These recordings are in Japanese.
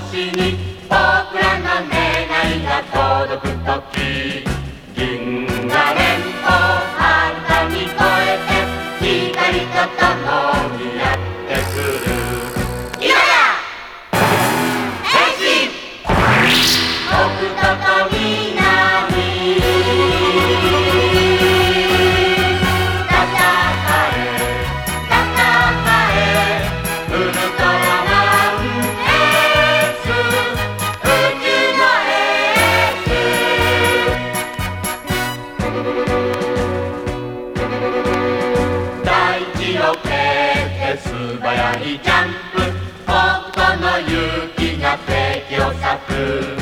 しに Boca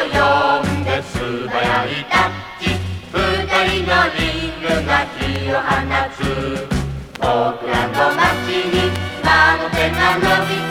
呼んで素早いタッチ。二人のリングが火を放つ。僕らの街に魔の手が伸びて